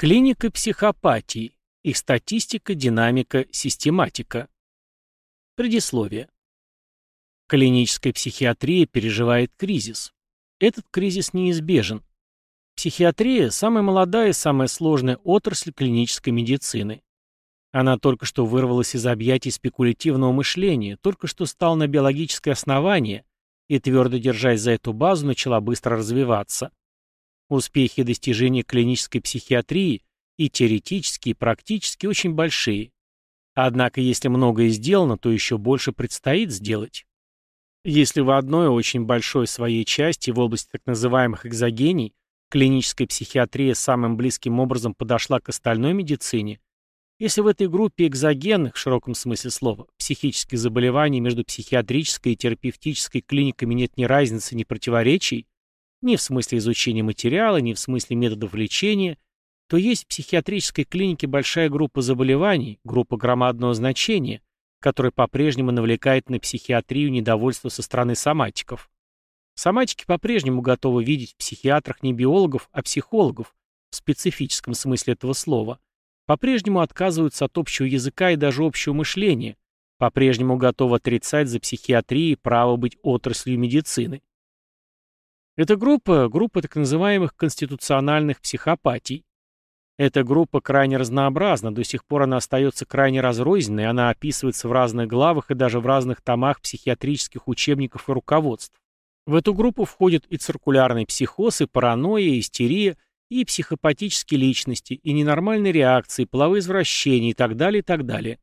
Клиника психопатии. Их статистика, динамика, систематика. Предисловие. Клиническая психиатрия переживает кризис. Этот кризис неизбежен. Психиатрия – самая молодая и самая сложная отрасль клинической медицины. Она только что вырвалась из объятий спекулятивного мышления, только что стала на биологическое основание и, твердо держась за эту базу, начала быстро развиваться. Успехи и достижения клинической психиатрии и теоретически, и практически очень большие. Однако, если многое сделано, то еще больше предстоит сделать. Если в одной очень большой своей части в области так называемых экзогений клиническая психиатрия самым близким образом подошла к остальной медицине, если в этой группе экзогенных, в широком смысле слова, психических заболеваний между психиатрической и терапевтической клиниками нет ни разницы, ни противоречий, ни в смысле изучения материала, ни в смысле методов лечения, то есть в психиатрической клинике большая группа заболеваний, группа громадного значения, которая по-прежнему навлекает на психиатрию недовольство со стороны соматиков. Соматики по-прежнему готовы видеть в психиатрах не биологов, а психологов, в специфическом смысле этого слова, по-прежнему отказываются от общего языка и даже общего мышления, по-прежнему готовы отрицать за психиатрией право быть отраслью медицины. Эта группа – группа так называемых конституциональных психопатий. Эта группа крайне разнообразна, до сих пор она остается крайне разрозненной, она описывается в разных главах и даже в разных томах психиатрических учебников и руководств. В эту группу входят и циркулярный психоз, и паранойя, и истерия, и психопатические личности, и ненормальные реакции, половые извращения и так далее, и так далее.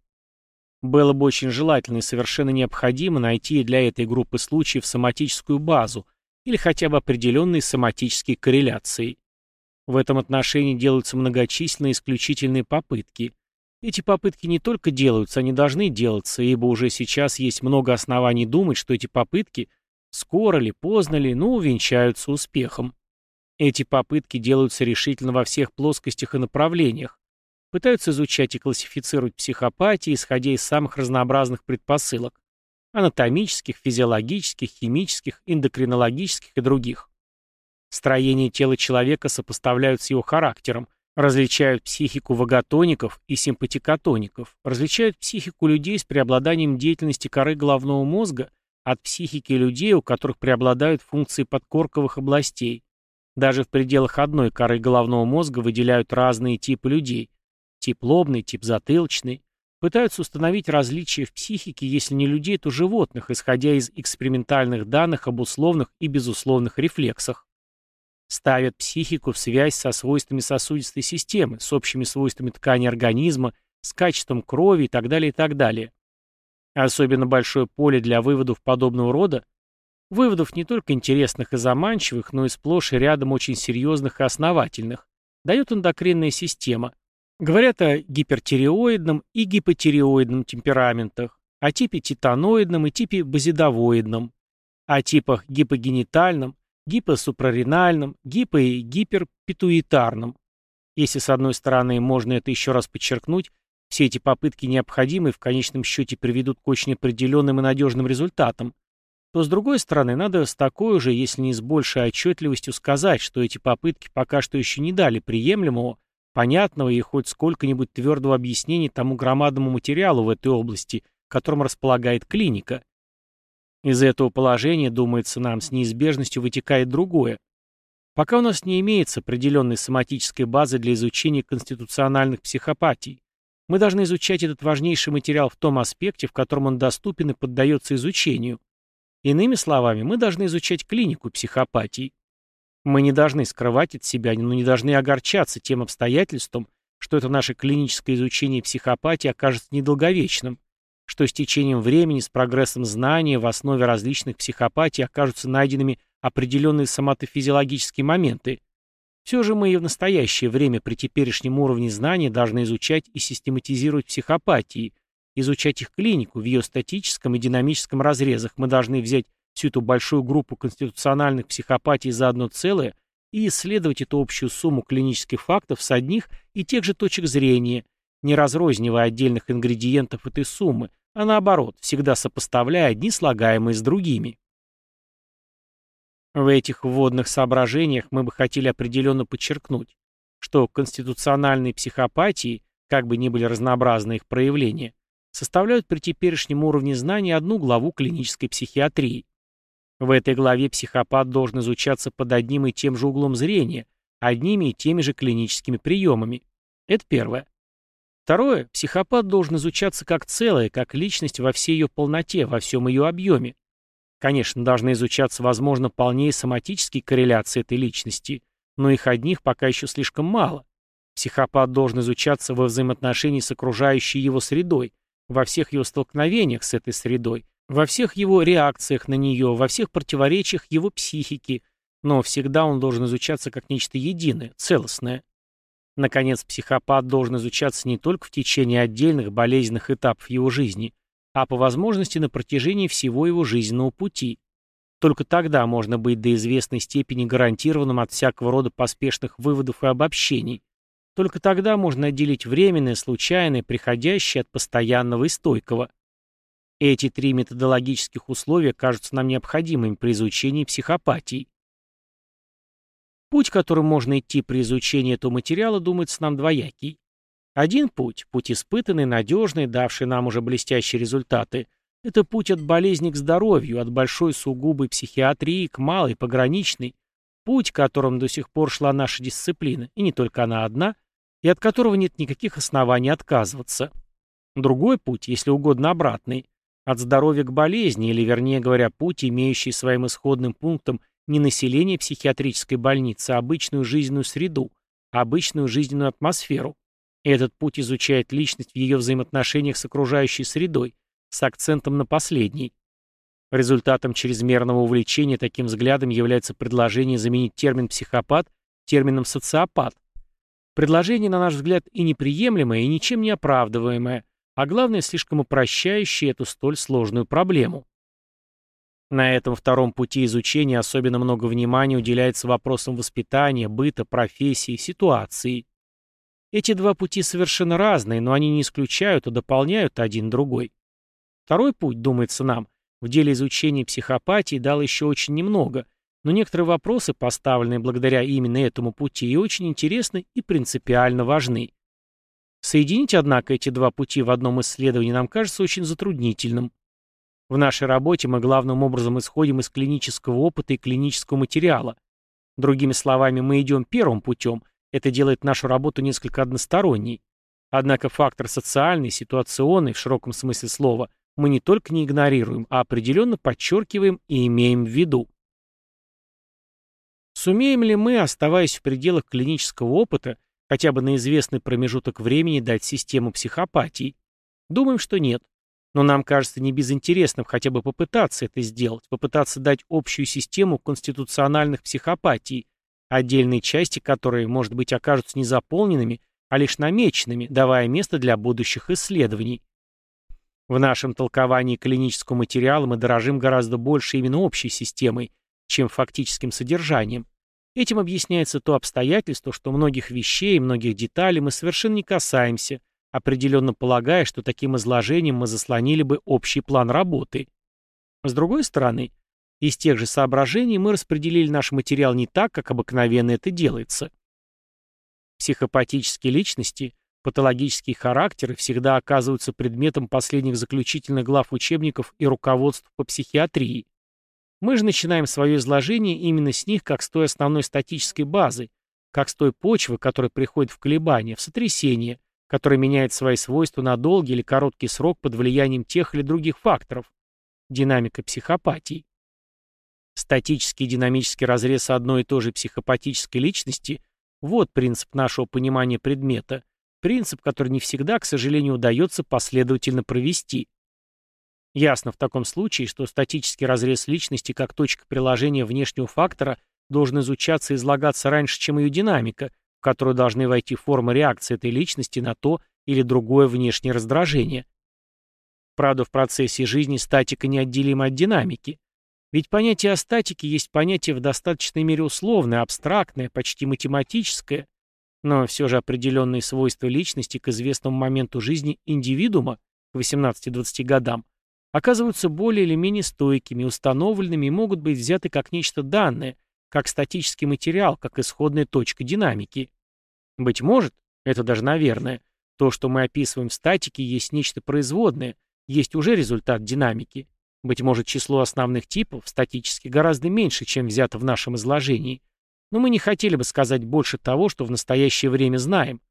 Было бы очень желательно и совершенно необходимо найти для этой группы случаев соматическую базу, или хотя бы определенные соматические корреляции. В этом отношении делаются многочисленные исключительные попытки. Эти попытки не только делаются, они должны делаться, ибо уже сейчас есть много оснований думать, что эти попытки, скоро ли, поздно ли, но увенчаются успехом. Эти попытки делаются решительно во всех плоскостях и направлениях. Пытаются изучать и классифицировать психопатии, исходя из самых разнообразных предпосылок анатомических, физиологических, химических, эндокринологических и других. Строение тела человека сопоставляют с его характером, различают психику ваготоников и симпатикотоников, различают психику людей с преобладанием деятельности коры головного мозга от психики людей, у которых преобладают функции подкорковых областей. Даже в пределах одной коры головного мозга выделяют разные типы людей. Тип лобный, тип затылочный, Пытаются установить различия в психике, если не людей, то животных, исходя из экспериментальных данных об условных и безусловных рефлексах. Ставят психику в связь со свойствами сосудистой системы, с общими свойствами ткани организма, с качеством крови и так далее, и так далее. Особенно большое поле для выводов подобного рода, выводов не только интересных и заманчивых, но и сплошь и рядом очень серьезных и основательных, дает эндокринная система – Говорят о гипертиреоидном и гипотиреоидном темпераментах, о типе титаноидном и типе базидовоидном, о типах гипогенитальном, гипосупраренальном, гипо- и гиперпитуитарном. Если с одной стороны можно это еще раз подчеркнуть, все эти попытки необходимы и в конечном счете приведут к очень определенным и надежным результатам, то с другой стороны надо с такой же, если не с большей отчетливостью сказать, что эти попытки пока что еще не дали приемлемого, понятного и хоть сколько-нибудь твердого объяснения тому громадному материалу в этой области, которым располагает клиника. Из этого положения, думается нам, с неизбежностью вытекает другое. Пока у нас не имеется определенной соматической базы для изучения конституциональных психопатий, мы должны изучать этот важнейший материал в том аспекте, в котором он доступен и поддается изучению. Иными словами, мы должны изучать клинику психопатий. Мы не должны скрывать от себя, но не должны огорчаться тем обстоятельством, что это наше клиническое изучение психопатии окажется недолговечным, что с течением времени, с прогрессом знания в основе различных психопатий окажутся найденными определенные соматофизиологические моменты. Все же мы и в настоящее время при теперешнем уровне знаний должны изучать и систематизировать психопатии, изучать их клинику в ее статическом и динамическом разрезах. Мы должны взять всю эту большую группу конституциональных психопатий за одно целое и исследовать эту общую сумму клинических фактов с одних и тех же точек зрения, не разрознивая отдельных ингредиентов этой суммы, а наоборот, всегда сопоставляя одни слагаемые с другими. В этих вводных соображениях мы бы хотели определенно подчеркнуть, что конституциональные психопатии, как бы ни были разнообразны их проявления, составляют при теперешнем уровне знаний одну главу клинической психиатрии. В этой главе психопат должен изучаться под одним и тем же углом зрения, одними и теми же клиническими приемами. Это первое. Второе. Психопат должен изучаться как целое, как личность во всей ее полноте, во всем ее объеме. Конечно, должны изучаться, возможно, полнее соматические корреляции этой личности, но их одних пока еще слишком мало. Психопат должен изучаться во взаимоотношении с окружающей его средой, во всех его столкновениях с этой средой, во всех его реакциях на нее, во всех противоречиях его психики, но всегда он должен изучаться как нечто единое, целостное. Наконец, психопат должен изучаться не только в течение отдельных болезненных этапов его жизни, а по возможности на протяжении всего его жизненного пути. Только тогда можно быть до известной степени гарантированным от всякого рода поспешных выводов и обобщений. Только тогда можно отделить временное, случайное, приходящее от постоянного и стойкого. Эти три методологических условия кажутся нам необходимыми при изучении психопатии. Путь, которым можно идти при изучении этого материала, думается нам двоякий. Один путь, путь испытанный, надежный, давший нам уже блестящие результаты, это путь от болезни к здоровью, от большой сугубой психиатрии к малой, пограничной, путь, которым до сих пор шла наша дисциплина, и не только она одна, и от которого нет никаких оснований отказываться. Другой путь, если угодно обратный, от здоровья к болезни, или, вернее говоря, путь, имеющий своим исходным пунктом не население психиатрической больницы, а обычную жизненную среду, обычную жизненную атмосферу. Этот путь изучает личность в ее взаимоотношениях с окружающей средой, с акцентом на последней. Результатом чрезмерного увлечения таким взглядом является предложение заменить термин «психопат» термином «социопат». Предложение, на наш взгляд, и неприемлемое, и ничем не оправдываемое, а главное, слишком упрощающее эту столь сложную проблему. На этом втором пути изучения особенно много внимания уделяется вопросам воспитания, быта, профессии, ситуации. Эти два пути совершенно разные, но они не исключают, а дополняют один другой. Второй путь, думается нам, в деле изучения психопатии дал еще очень немного, но некоторые вопросы, поставленные благодаря именно этому пути, и очень интересны и принципиально важны. Соединить, однако, эти два пути в одном исследовании нам кажется очень затруднительным. В нашей работе мы главным образом исходим из клинического опыта и клинического материала. Другими словами, мы идем первым путем – это делает нашу работу несколько односторонней. Однако фактор социальный, ситуационный, в широком смысле слова, мы не только не игнорируем, а определенно подчеркиваем и имеем в виду. Сумеем ли мы, оставаясь в пределах клинического опыта, хотя бы на известный промежуток времени дать систему психопатии? Думаем, что нет. Но нам кажется небезынтересным хотя бы попытаться это сделать, попытаться дать общую систему конституциональных психопатий, отдельные части которые, может быть, окажутся не заполненными, а лишь намеченными, давая место для будущих исследований. В нашем толковании клинического материала мы дорожим гораздо больше именно общей системой, чем фактическим содержанием. Этим объясняется то обстоятельство, что многих вещей и многих деталей мы совершенно не касаемся, определенно полагая, что таким изложением мы заслонили бы общий план работы. С другой стороны, из тех же соображений мы распределили наш материал не так, как обыкновенно это делается. Психопатические личности, патологические характеры всегда оказываются предметом последних заключительных глав учебников и руководств по психиатрии. Мы же начинаем свое изложение именно с них, как с той основной статической базы, как с той почвы, которая приходит в колебания, в сотрясение, которая меняет свои свойства на долгий или короткий срок под влиянием тех или других факторов. Динамика психопатии. Статический и динамический разрез одной и той же психопатической личности – вот принцип нашего понимания предмета, принцип, который не всегда, к сожалению, удается последовательно провести. Ясно в таком случае, что статический разрез личности как точка приложения внешнего фактора должен изучаться и излагаться раньше, чем ее динамика, в которую должны войти формы реакции этой личности на то или другое внешнее раздражение. Правда, в процессе жизни статика неотделима от динамики. Ведь понятие о статике есть понятие в достаточной мере условное, абстрактное, почти математическое, но все же определенные свойства личности к известному моменту жизни индивидуума, к 18-20 годам, оказываются более или менее стойкими, установленными и могут быть взяты как нечто данное, как статический материал, как исходная точка динамики. Быть может, это даже наверное, то, что мы описываем в статике, есть нечто производное, есть уже результат динамики. Быть может, число основных типов статически гораздо меньше, чем взято в нашем изложении. Но мы не хотели бы сказать больше того, что в настоящее время знаем.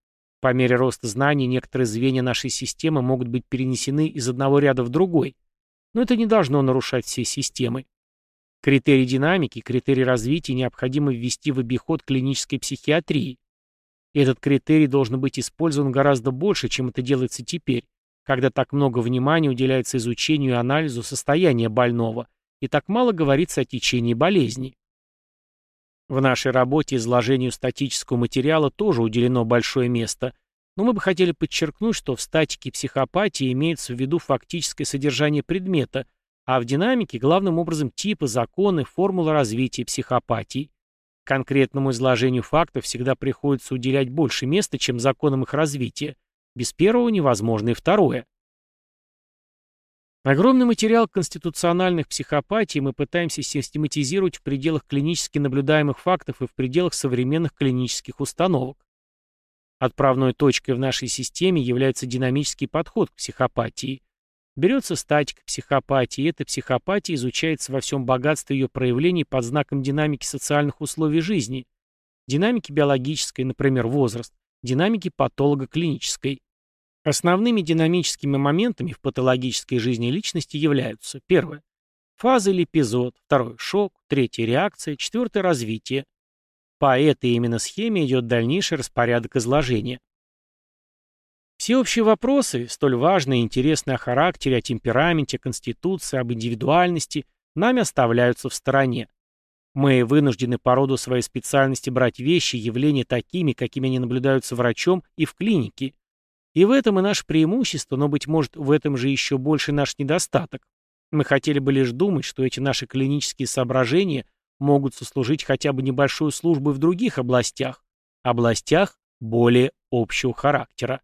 По мере роста знаний некоторые звенья нашей системы могут быть перенесены из одного ряда в другой. Но это не должно нарушать все системы. Критерий динамики, критерий развития необходимо ввести в обиход клинической психиатрии. Этот критерий должен быть использован гораздо больше, чем это делается теперь, когда так много внимания уделяется изучению и анализу состояния больного, и так мало говорится о течении болезни. В нашей работе изложению статического материала тоже уделено большое место, но мы бы хотели подчеркнуть, что в статике психопатии имеется в виду фактическое содержание предмета, а в динамике главным образом типы, законы, формулы развития психопатии. Конкретному изложению фактов всегда приходится уделять больше места, чем законам их развития. Без первого невозможно и второе. Огромный материал конституциональных психопатий мы пытаемся систематизировать в пределах клинически наблюдаемых фактов и в пределах современных клинических установок. Отправной точкой в нашей системе является динамический подход к психопатии. Берется статика психопатии, и эта психопатия изучается во всем богатстве ее проявлений под знаком динамики социальных условий жизни, динамики биологической, например, возраст, динамики патолого-клинической. Основными динамическими моментами в патологической жизни личности являются первое – фаза или эпизод, второе – шок, третье – реакция, четвертое – развитие. По этой именно схеме идет дальнейший распорядок изложения. Все общие вопросы, столь важные и интересные о характере, о темпераменте, конституции, об индивидуальности, нами оставляются в стороне. Мы вынуждены по роду своей специальности брать вещи, явления такими, какими они наблюдаются врачом и в клинике. И в этом и наше преимущество, но, быть может, в этом же еще больше наш недостаток. Мы хотели бы лишь думать, что эти наши клинические соображения могут сослужить хотя бы небольшую службу в других областях, областях более общего характера.